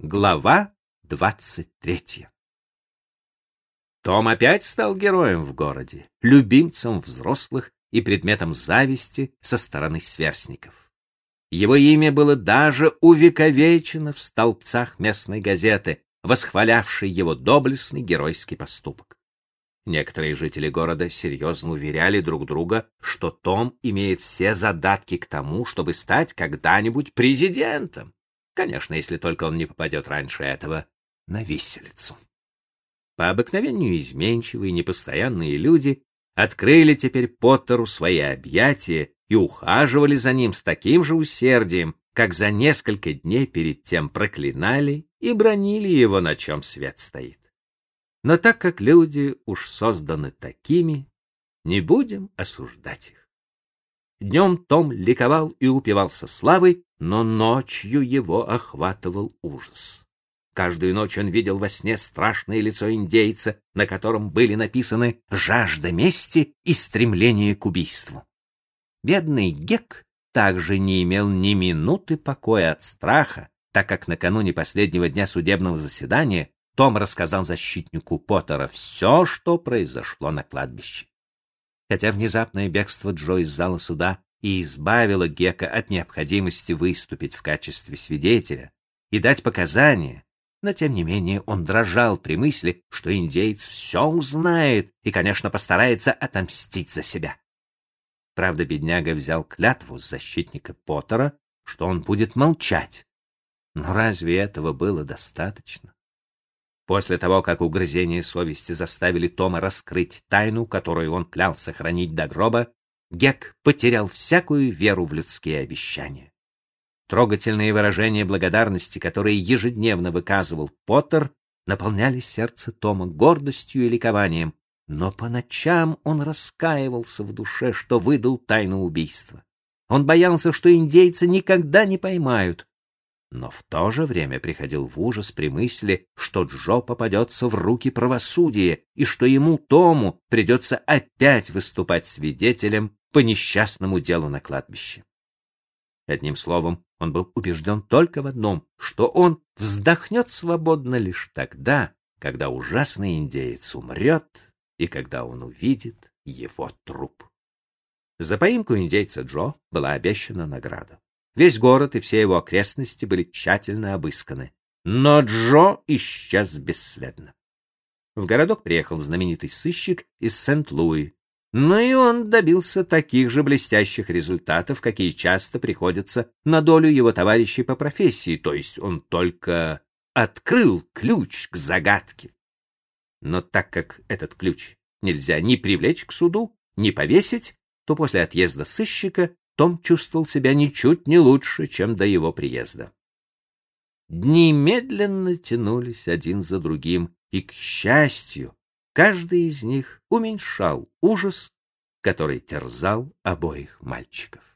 Глава двадцать третья Том опять стал героем в городе, любимцем взрослых и предметом зависти со стороны сверстников. Его имя было даже увековечено в столбцах местной газеты, восхвалявшей его доблестный геройский поступок. Некоторые жители города серьезно уверяли друг друга, что Том имеет все задатки к тому, чтобы стать когда-нибудь президентом. Конечно, если только он не попадет раньше этого на виселицу. По обыкновению изменчивые, непостоянные люди открыли теперь Поттеру свои объятия и ухаживали за ним с таким же усердием, как за несколько дней перед тем проклинали и бронили его, на чем свет стоит. Но так как люди уж созданы такими, не будем осуждать их. Днем Том ликовал и упивался славой, но ночью его охватывал ужас. Каждую ночь он видел во сне страшное лицо индейца, на котором были написаны жажда мести и стремление к убийству. Бедный Гек также не имел ни минуты покоя от страха, так как накануне последнего дня судебного заседания том рассказал защитнику Поттера все, что произошло на кладбище. Хотя внезапное бегство Джо из зала суда и избавило Гека от необходимости выступить в качестве свидетеля и дать показания, но тем не менее он дрожал при мысли, что индейец все узнает и, конечно, постарается отомстить за себя. Правда, бедняга взял клятву с защитника Поттера, что он будет молчать. Но разве этого было достаточно? После того, как угрызения совести заставили Тома раскрыть тайну, которую он клялся хранить до гроба, Гек потерял всякую веру в людские обещания. Трогательные выражения благодарности, которые ежедневно выказывал Поттер, наполняли сердце Тома гордостью и ликованием, но по ночам он раскаивался в душе, что выдал тайну убийства. Он боялся, что индейцы никогда не поймают, но в то же время приходил в ужас при мысли, что Джо попадется в руки правосудия и что ему, Тому, придется опять выступать свидетелем по несчастному делу на кладбище. Одним словом, он был убежден только в одном, что он вздохнет свободно лишь тогда, когда ужасный индеец умрет и когда он увидит его труп. За поимку индейца Джо была обещана награда. Весь город и все его окрестности были тщательно обысканы. Но Джо исчез бесследно. В городок приехал знаменитый сыщик из Сент-Луи, но и он добился таких же блестящих результатов, какие часто приходятся на долю его товарищей по профессии, то есть он только открыл ключ к загадке. Но так как этот ключ нельзя ни привлечь к суду, ни повесить, то после отъезда сыщика том чувствовал себя ничуть не лучше, чем до его приезда. Дни медленно тянулись один за другим, и, к счастью, каждый из них уменьшал ужас, который терзал обоих мальчиков.